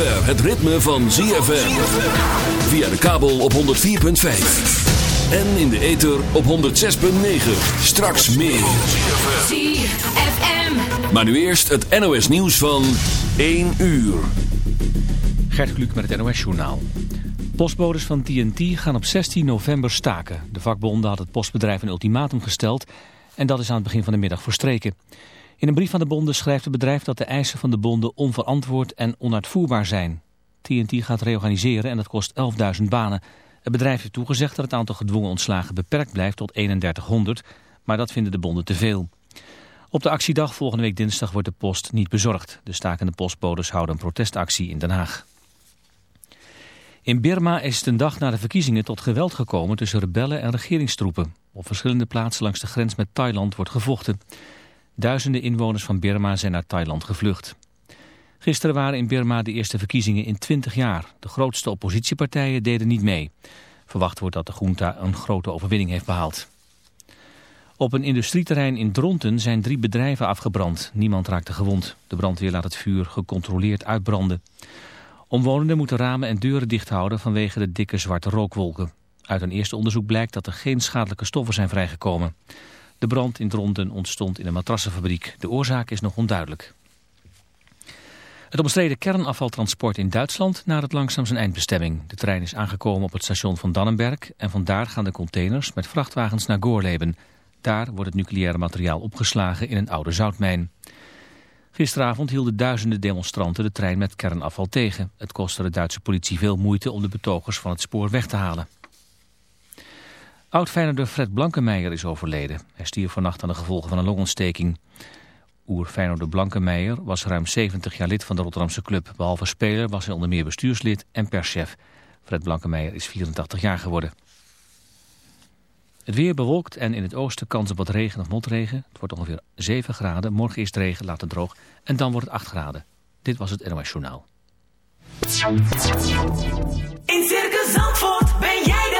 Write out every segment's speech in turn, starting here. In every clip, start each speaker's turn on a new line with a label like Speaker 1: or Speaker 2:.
Speaker 1: zover het ritme van ZFM. Via de kabel op 104.5. En in de ether op 106.9. Straks meer.
Speaker 2: ZFM.
Speaker 1: Maar nu eerst het NOS nieuws van 1 uur.
Speaker 3: Gert Kluk met het NOS-journaal. Postbodes van TNT gaan op 16 november staken. De vakbonden had het postbedrijf een ultimatum gesteld... en dat is aan het begin van de middag verstreken. In een brief van de bonden schrijft het bedrijf dat de eisen van de bonden onverantwoord en onuitvoerbaar zijn. TNT gaat reorganiseren en dat kost 11.000 banen. Het bedrijf heeft toegezegd dat het aantal gedwongen ontslagen beperkt blijft tot 3100, maar dat vinden de bonden te veel. Op de actiedag volgende week dinsdag wordt de post niet bezorgd. De stakende postbodes houden een protestactie in Den Haag. In Birma is het een dag na de verkiezingen tot geweld gekomen tussen rebellen en regeringstroepen. Op verschillende plaatsen langs de grens met Thailand wordt gevochten. Duizenden inwoners van Birma zijn naar Thailand gevlucht. Gisteren waren in Birma de eerste verkiezingen in 20 jaar. De grootste oppositiepartijen deden niet mee. Verwacht wordt dat de junta een grote overwinning heeft behaald. Op een industrieterrein in Dronten zijn drie bedrijven afgebrand. Niemand raakte gewond. De brandweer laat het vuur gecontroleerd uitbranden. Omwonenden moeten ramen en deuren dicht houden vanwege de dikke zwarte rookwolken. Uit een eerste onderzoek blijkt dat er geen schadelijke stoffen zijn vrijgekomen. De brand in Dronten ontstond in een matrassenfabriek. De oorzaak is nog onduidelijk. Het omstreden kernafvaltransport in Duitsland naar het langzaam zijn eindbestemming. De trein is aangekomen op het station van Dannenberg en vandaar gaan de containers met vrachtwagens naar Goorleben. Daar wordt het nucleaire materiaal opgeslagen in een oude zoutmijn. Gisteravond hielden duizenden demonstranten de trein met kernafval tegen. Het kostte de Duitse politie veel moeite om de betogers van het spoor weg te halen. Oud-Feyenoorder Fred Blankenmeijer is overleden. Hij stierf vannacht aan de gevolgen van een longontsteking. Oer-Feyenoorder Blankenmeijer was ruim 70 jaar lid van de Rotterdamse club. Behalve speler was hij onder meer bestuurslid en perschef. Fred Blankenmeijer is 84 jaar geworden. Het weer bewolkt en in het oosten kans op wat regen of motregen. Het wordt ongeveer 7 graden. Morgen eerst regen, later droog. En dan wordt het 8 graden. Dit was het NOS Journaal.
Speaker 4: In Circus Zandvoort ben jij de.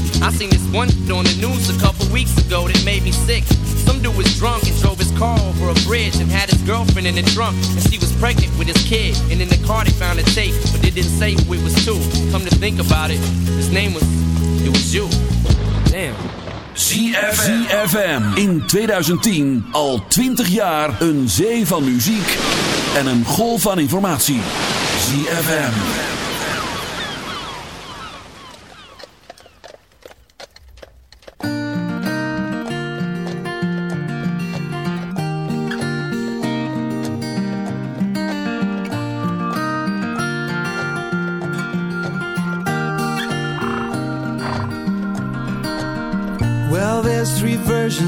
Speaker 5: I seen this one on the news a couple weeks ago that made me sick. Some dude was drunk and drove his car over a bridge and had his girlfriend in the trunk. And she was pregnant with his kid. And in the car they found a tape, but it didn't say who it was to. Come to think about it, his name was, it was you. Damn.
Speaker 1: ZFM. In 2010 al 20 jaar een zee van muziek en een golf van informatie. ZFM.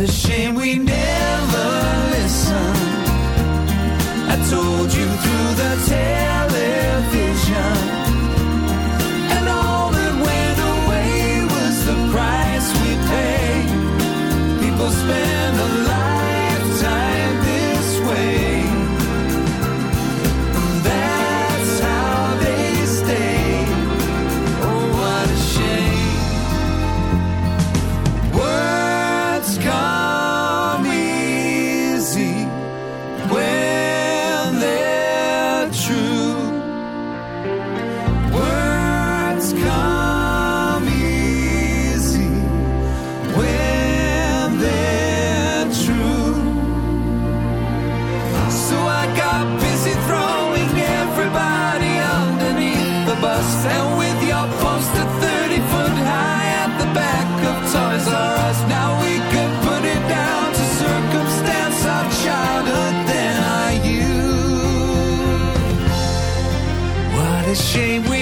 Speaker 6: A shame we never A shame
Speaker 7: we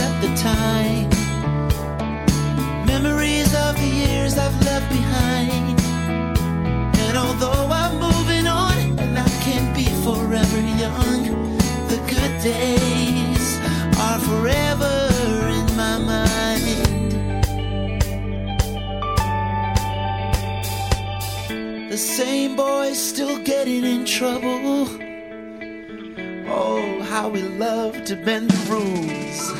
Speaker 7: At
Speaker 8: the time. Memories of the years I've left behind. And although I'm moving on, and I can't be forever young, the good days are forever in my mind. The same boys still getting in trouble. Oh, how we love to bend the rules.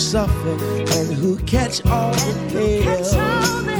Speaker 9: Suffer and who catch all the pain.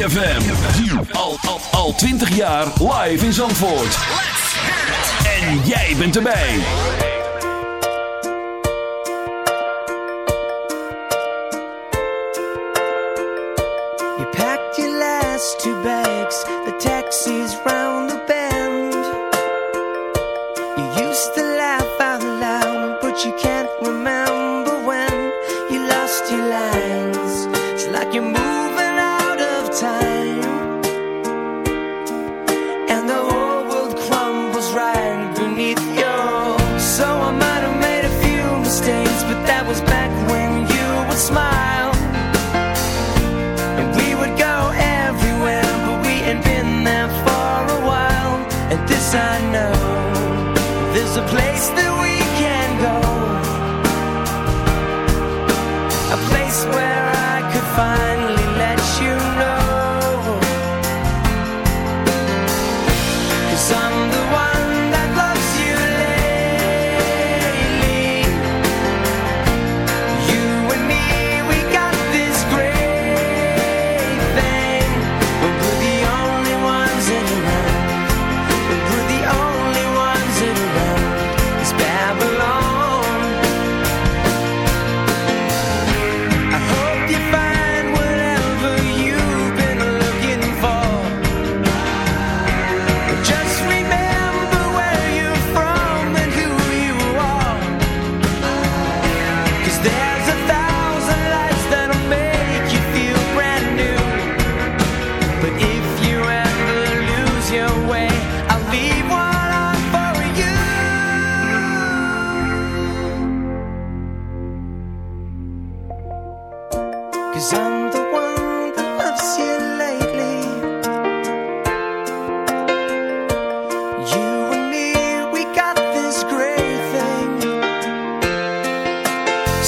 Speaker 2: ZFM. Al, al, al 20 jaar live in Zandvoort. En jij bent erbij.
Speaker 8: You packed your last two bags. The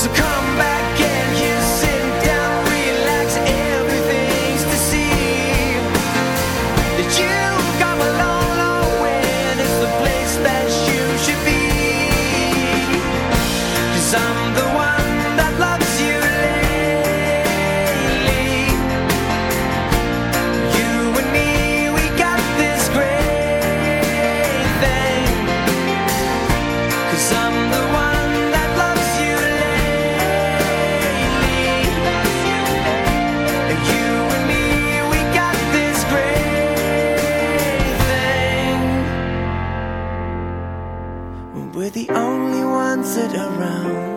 Speaker 8: So come around.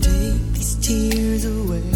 Speaker 8: take these tears
Speaker 10: away.